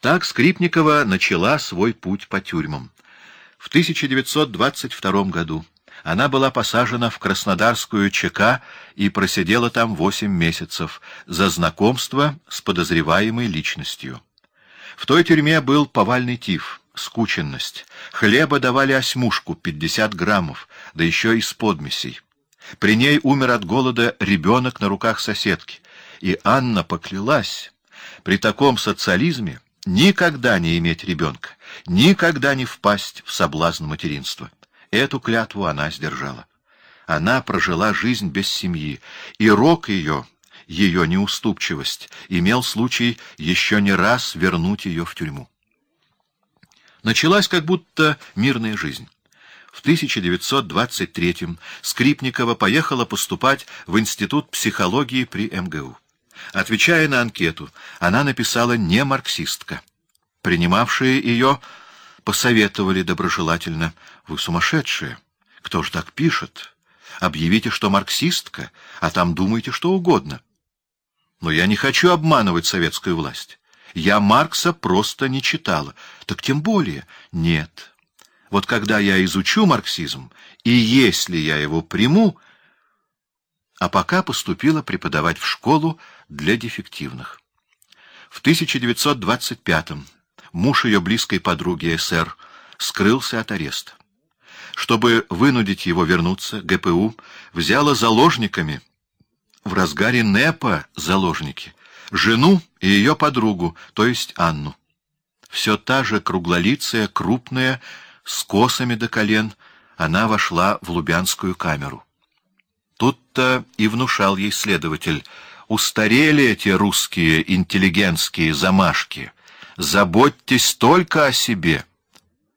Так Скрипникова начала свой путь по тюрьмам. В 1922 году она была посажена в Краснодарскую ЧК и просидела там восемь месяцев за знакомство с подозреваемой личностью. В той тюрьме был повальный тиф, скученность. Хлеба давали осьмушку, 50 граммов, да еще и с подмесей. При ней умер от голода ребенок на руках соседки. И Анна поклялась, при таком социализме никогда не иметь ребенка, никогда не впасть в соблазн материнства. Эту клятву она сдержала. Она прожила жизнь без семьи, и рок ее, ее неуступчивость, имел случай еще не раз вернуть ее в тюрьму. Началась как будто мирная жизнь. В 1923-м Скрипникова поехала поступать в Институт психологии при МГУ. Отвечая на анкету, она написала «не марксистка». Принимавшие ее посоветовали доброжелательно «Вы сумасшедшие! Кто ж так пишет? Объявите, что марксистка, а там думайте что угодно». Но я не хочу обманывать советскую власть. Я Маркса просто не читала. Так тем более нет. Вот когда я изучу марксизм, и если я его приму, а пока поступила преподавать в школу для дефективных. В 1925-м муж ее близкой подруги СР скрылся от ареста. Чтобы вынудить его вернуться, ГПУ взяла заложниками, в разгаре НЭПа заложники, жену и ее подругу, то есть Анну. Все та же круглолицая, крупная, с косами до колен, она вошла в Лубянскую камеру. Тут-то и внушал ей следователь, устарели эти русские интеллигентские замашки, заботьтесь только о себе.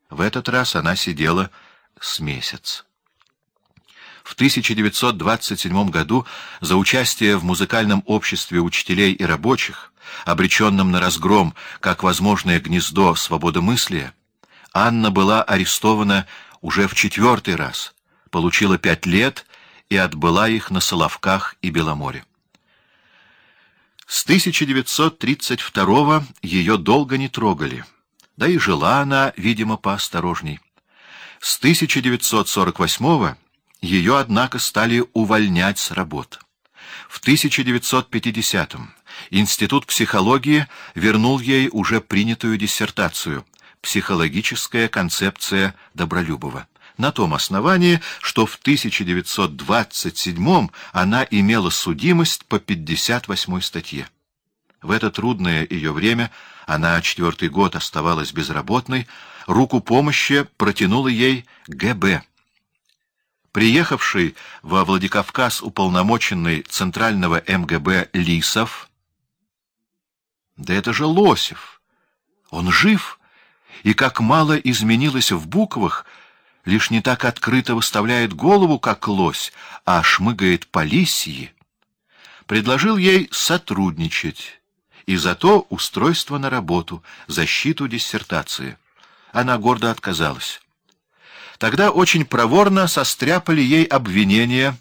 В этот раз она сидела с месяц. В 1927 году за участие в музыкальном обществе учителей и рабочих, обреченном на разгром как возможное гнездо свободомыслия, Анна была арестована уже в четвертый раз, получила пять лет и отбыла их на Соловках и Беломоре. С 1932 ее долго не трогали, да и жила она, видимо, поосторожней. С 1948 ее, однако, стали увольнять с работы. В 1950-м Институт психологии вернул ей уже принятую диссертацию «Психологическая концепция Добролюбова» на том основании, что в 1927-м она имела судимость по 58-й статье. В это трудное ее время она четвертый год оставалась безработной, руку помощи протянула ей ГБ. Приехавший во Владикавказ уполномоченный Центрального МГБ Лисов, да это же Лосев, он жив, и как мало изменилось в буквах, лишь не так открыто выставляет голову, как лось, а шмыгает по лисьи, предложил ей сотрудничать, и зато устройство на работу, защиту диссертации. Она гордо отказалась. Тогда очень проворно состряпали ей обвинение,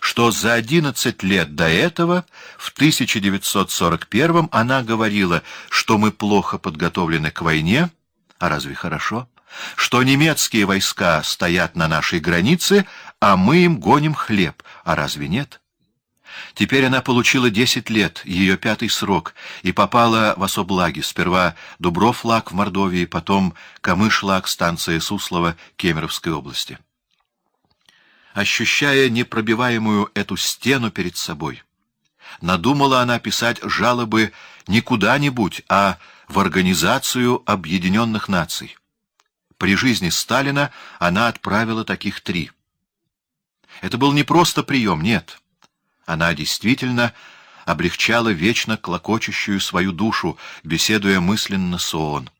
что за одиннадцать лет до этого, в 1941 она говорила, что мы плохо подготовлены к войне, а разве хорошо? Что немецкие войска стоят на нашей границе, а мы им гоним хлеб, а разве нет? Теперь она получила десять лет, ее пятый срок, и попала в особлаги. Сперва Дубровлаг в Мордовии, потом Камышлаг, станция Суслова, Кемеровской области. Ощущая непробиваемую эту стену перед собой, надумала она писать жалобы не куда-нибудь, а в Организацию Объединенных Наций. При жизни Сталина она отправила таких три. Это был не просто прием, нет. Она действительно облегчала вечно клокочущую свою душу, беседуя мысленно с ООН.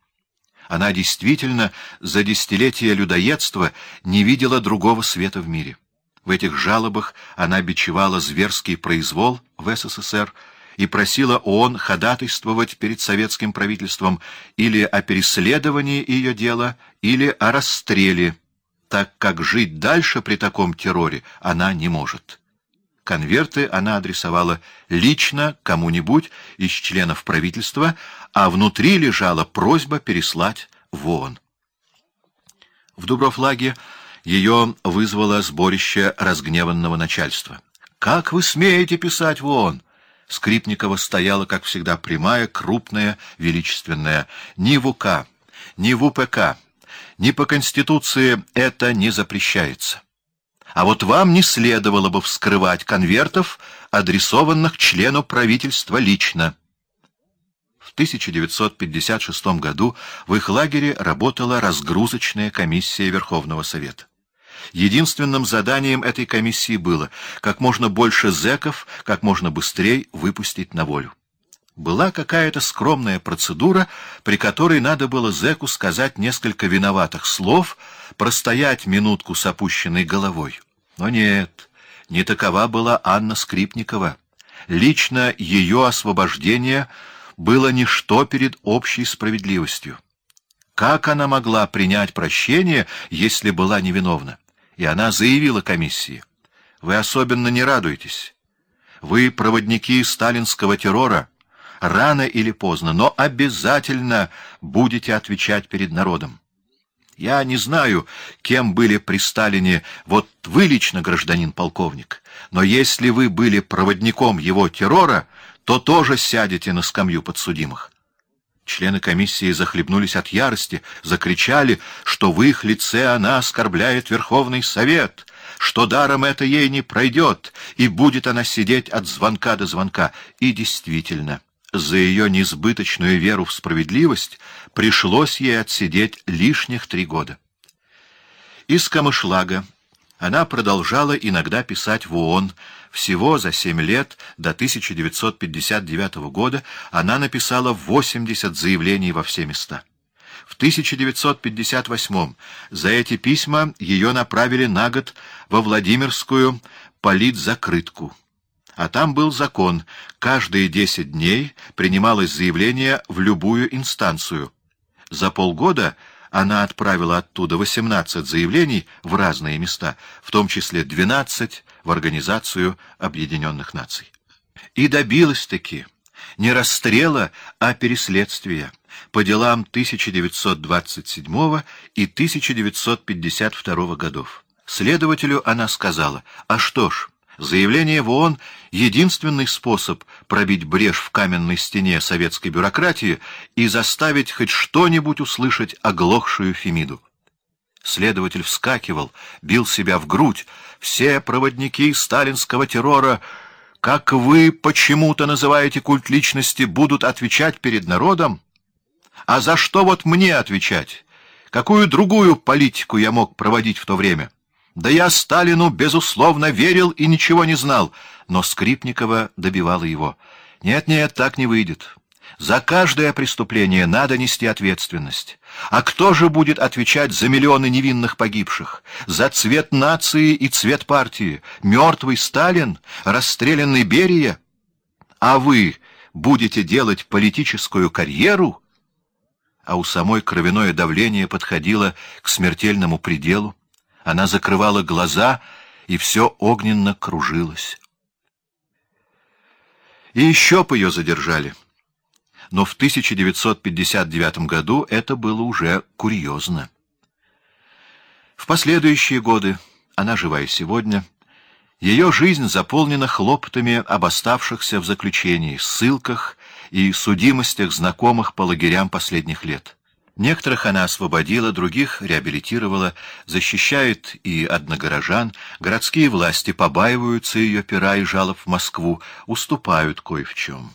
Она действительно за десятилетия людоедства не видела другого света в мире. В этих жалобах она бичевала зверский произвол в СССР и просила ООН ходатайствовать перед советским правительством или о переследовании ее дела, или о расстреле, так как жить дальше при таком терроре она не может. конверты она адресовала лично кому-нибудь из членов правительства, а внутри лежала просьба переслать в ООН. В Дубровлаге ее вызвало сборище разгневанного начальства. «Как вы смеете писать в ООН?» Скрипникова стояла, как всегда, прямая, крупная, величественная. Ни в УК, ни в УПК, ни по Конституции это не запрещается. А вот вам не следовало бы вскрывать конвертов, адресованных члену правительства лично. В 1956 году в их лагере работала разгрузочная комиссия Верховного Совета. Единственным заданием этой комиссии было как можно больше зэков, как можно быстрее выпустить на волю. Была какая-то скромная процедура, при которой надо было зэку сказать несколько виноватых слов, простоять минутку с опущенной головой. Но нет, не такова была Анна Скрипникова. Лично ее освобождение было ничто перед общей справедливостью. Как она могла принять прощение, если была невиновна? И она заявила комиссии. Вы особенно не радуетесь. Вы проводники сталинского террора. Рано или поздно, но обязательно будете отвечать перед народом. Я не знаю, кем были при Сталине вот вы лично, гражданин полковник, но если вы были проводником его террора, то тоже сядете на скамью подсудимых. Члены комиссии захлебнулись от ярости, закричали, что в их лице она оскорбляет Верховный Совет, что даром это ей не пройдет, и будет она сидеть от звонка до звонка. И действительно, за ее несбыточную веру в справедливость пришлось ей отсидеть лишних три года. Из Камышлага она продолжала иногда писать в ООН. Всего за семь лет, до 1959 года, она написала 80 заявлений во все места. В 1958 за эти письма ее направили на год во Владимирскую политзакрытку. А там был закон, каждые 10 дней принималось заявление в любую инстанцию. За полгода она отправила оттуда 18 заявлений в разные места, в том числе 12 в Организацию Объединенных Наций. И добилась-таки не расстрела, а переследствия по делам 1927 и 1952 годов. Следователю она сказала, а что ж, Заявление в ООН — единственный способ пробить брешь в каменной стене советской бюрократии и заставить хоть что-нибудь услышать оглохшую Фемиду. Следователь вскакивал, бил себя в грудь. «Все проводники сталинского террора, как вы почему-то называете культ личности, будут отвечать перед народом? А за что вот мне отвечать? Какую другую политику я мог проводить в то время?» Да я Сталину, безусловно, верил и ничего не знал, но Скрипникова добивала его. Нет-нет, так не выйдет. За каждое преступление надо нести ответственность. А кто же будет отвечать за миллионы невинных погибших? За цвет нации и цвет партии? Мертвый Сталин? Расстрелянный Берия? А вы будете делать политическую карьеру? А у самой кровяное давление подходило к смертельному пределу. Она закрывала глаза, и все огненно кружилось. И еще по ее задержали. Но в 1959 году это было уже курьезно. В последующие годы, она жива и сегодня, ее жизнь заполнена хлопотами об оставшихся в заключении, ссылках и судимостях знакомых по лагерям последних лет. Некоторых она освободила, других реабилитировала, защищает и одногорожан, городские власти побаиваются ее пера и жалоб в Москву, уступают кое в чем.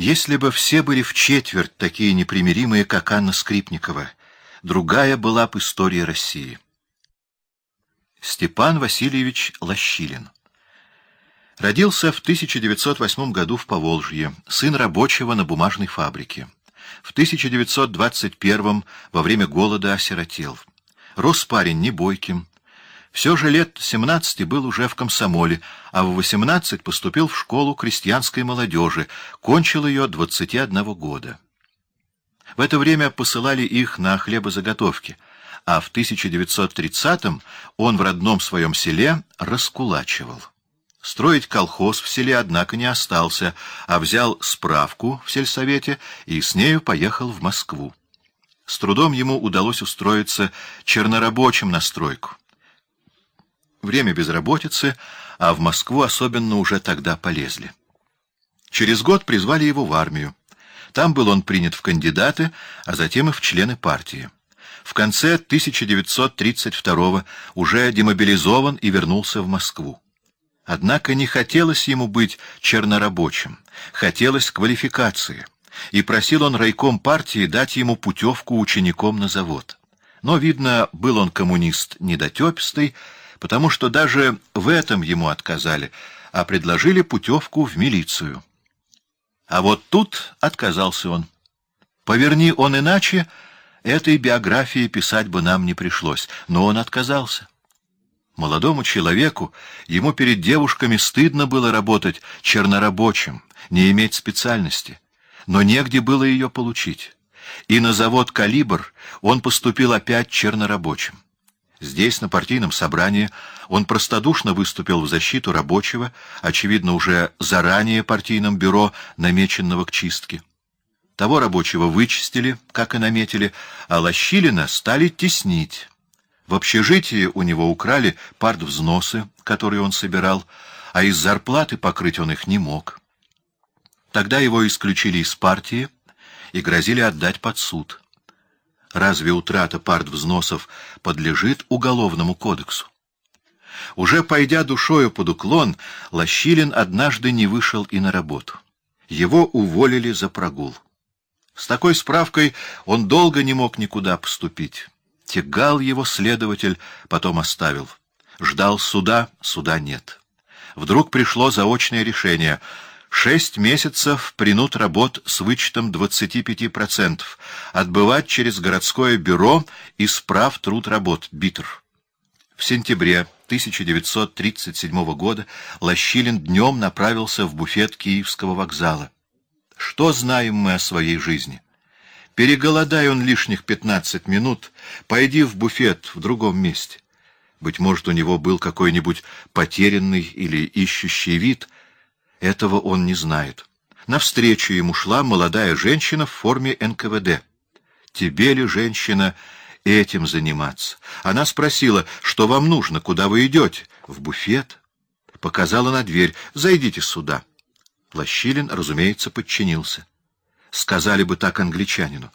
Если бы все были в четверть такие непримиримые, как Анна Скрипникова, другая была бы история России. Степан Васильевич Лощилин Родился в 1908 году в Поволжье, сын рабочего на бумажной фабрике. В 1921 во время голода осиротел. Рос парень не бойким. Все же лет 17 был уже в комсомоле, а в 18 поступил в школу крестьянской молодежи, кончил ее 21 года. В это время посылали их на хлебозаготовки, а в 1930-м он в родном своем селе раскулачивал. Строить колхоз в селе, однако, не остался, а взял справку в сельсовете и с нею поехал в Москву. С трудом ему удалось устроиться чернорабочим на стройку. Время безработицы, а в Москву особенно уже тогда полезли. Через год призвали его в армию. Там был он принят в кандидаты, а затем и в члены партии. В конце 1932 уже демобилизован и вернулся в Москву. Однако не хотелось ему быть чернорабочим, хотелось квалификации, и просил он райком партии дать ему путевку учеником на завод. Но, видно, был он коммунист недотепистый, потому что даже в этом ему отказали, а предложили путевку в милицию. А вот тут отказался он. Поверни он иначе, этой биографии писать бы нам не пришлось, но он отказался. Молодому человеку, ему перед девушками стыдно было работать чернорабочим, не иметь специальности, но негде было ее получить. И на завод «Калибр» он поступил опять чернорабочим. Здесь, на партийном собрании, он простодушно выступил в защиту рабочего, очевидно, уже заранее партийным бюро, намеченного к чистке. Того рабочего вычистили, как и наметили, а Лощилина стали теснить. В общежитии у него украли партвзносы, которые он собирал, а из зарплаты покрыть он их не мог. Тогда его исключили из партии и грозили отдать под суд. Разве утрата партвзносов подлежит уголовному кодексу? Уже пойдя душою под уклон, Лощилин однажды не вышел и на работу. Его уволили за прогул. С такой справкой он долго не мог никуда поступить. Тягал его следователь, потом оставил. Ждал суда, суда нет. Вдруг пришло заочное решение. Шесть месяцев принут работ с вычетом 25%. Отбывать через городское бюро и справ труд работ, битр. В сентябре 1937 года Лощилин днем направился в буфет Киевского вокзала. Что знаем мы о своей жизни? Переголодай он лишних пятнадцать минут, пойди в буфет в другом месте. Быть может, у него был какой-нибудь потерянный или ищущий вид. Этого он не знает. Навстречу ему шла молодая женщина в форме НКВД. «Тебе ли, женщина, этим заниматься?» Она спросила, что вам нужно, куда вы идете? «В буфет». Показала на дверь. «Зайдите сюда». Лощилин, разумеется, подчинился сказали бы так англичанину.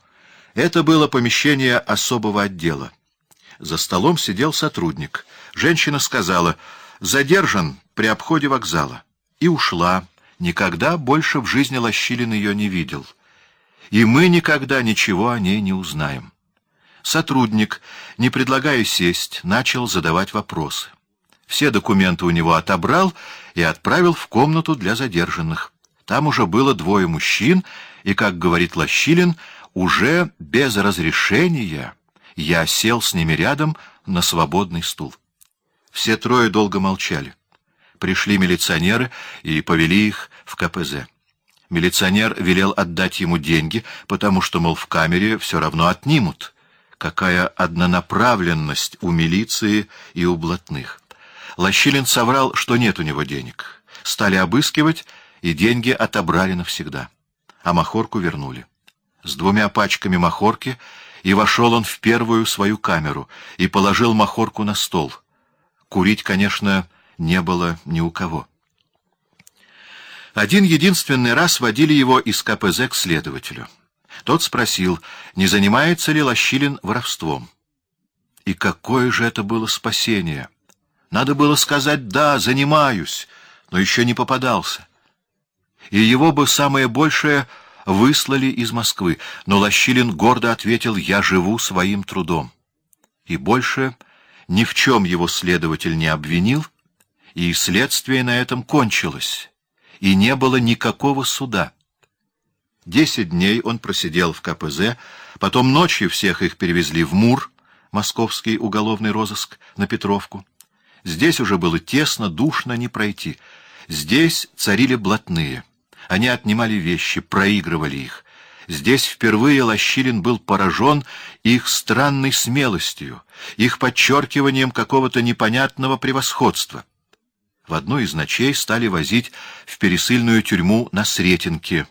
Это было помещение особого отдела. За столом сидел сотрудник. Женщина сказала «Задержан при обходе вокзала» и ушла. Никогда больше в жизни Лощилин ее не видел. И мы никогда ничего о ней не узнаем. Сотрудник, не предлагая сесть, начал задавать вопросы. Все документы у него отобрал и отправил в комнату для задержанных. Там уже было двое мужчин и, как говорит Лощилин, уже без разрешения я сел с ними рядом на свободный стул. Все трое долго молчали. Пришли милиционеры и повели их в КПЗ. Милиционер велел отдать ему деньги, потому что, мол, в камере все равно отнимут. Какая однонаправленность у милиции и у блатных. Лощилин соврал, что нет у него денег. Стали обыскивать, и деньги отобрали навсегда а махорку вернули. С двумя пачками махорки и вошел он в первую свою камеру и положил махорку на стол. Курить, конечно, не было ни у кого. Один единственный раз водили его из КПЗ к следователю. Тот спросил, не занимается ли Лощилин воровством. И какое же это было спасение! Надо было сказать «да, занимаюсь», но еще не попадался и его бы самое большее выслали из Москвы, но Лощилин гордо ответил «Я живу своим трудом». И больше ни в чем его следователь не обвинил, и следствие на этом кончилось, и не было никакого суда. Десять дней он просидел в КПЗ, потом ночью всех их перевезли в МУР, московский уголовный розыск, на Петровку. Здесь уже было тесно, душно не пройти. Здесь царили блатные. Они отнимали вещи, проигрывали их. Здесь впервые Лощилин был поражен их странной смелостью, их подчеркиванием какого-то непонятного превосходства. В одну из ночей стали возить в пересыльную тюрьму на Сретенке.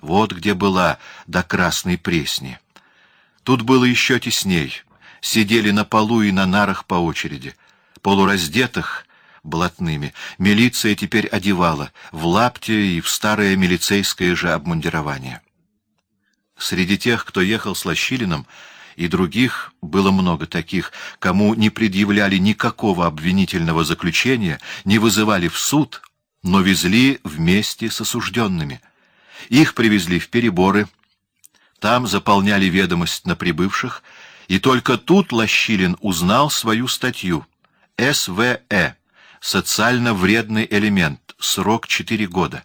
Вот где была до Красной Пресни. Тут было еще тесней. Сидели на полу и на нарах по очереди. Полураздетых, блатными, милиция теперь одевала в лапте и в старое милицейское же обмундирование. Среди тех, кто ехал с Лощилиным, и других было много таких, кому не предъявляли никакого обвинительного заключения, не вызывали в суд, но везли вместе с осужденными. Их привезли в переборы, там заполняли ведомость на прибывших, и только тут Лощилин узнал свою статью «СВЭ» — социально вредный элемент, срок четыре года.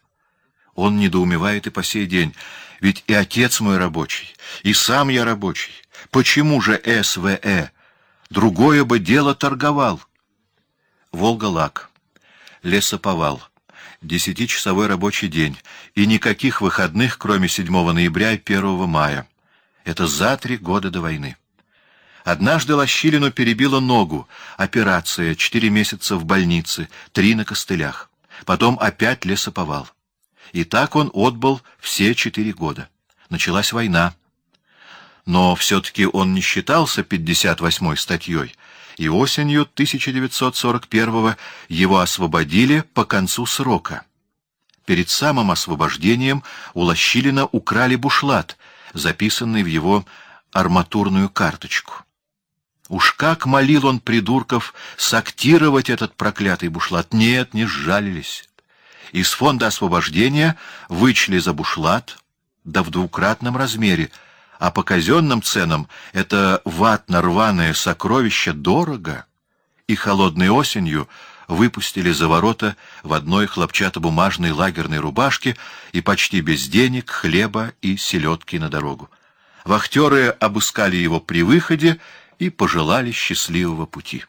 Он недоумевает и по сей день, ведь и отец мой рабочий, и сам я рабочий. Почему же СВЭ? Другое бы дело торговал. Волга-Лак. Лесоповал. Десятичасовой рабочий день. И никаких выходных, кроме 7 ноября и 1 мая. Это за три года до войны. Однажды Лощилину перебила ногу. Операция, четыре месяца в больнице, три на костылях. Потом опять лесоповал. И так он отбыл все четыре года. Началась война но все-таки он не считался 58-й статьей, и осенью 1941-го его освободили по концу срока. Перед самым освобождением у Лощилина украли бушлат, записанный в его арматурную карточку. Уж как молил он придурков сактировать этот проклятый бушлат. Нет, не сжалились. Из фонда освобождения вычли за бушлат, да в двукратном размере — а по казенным ценам это ватно-рваное сокровище дорого, и холодной осенью выпустили за ворота в одной хлопчатобумажной лагерной рубашке и почти без денег, хлеба и селедки на дорогу. Вахтеры обыскали его при выходе и пожелали счастливого пути.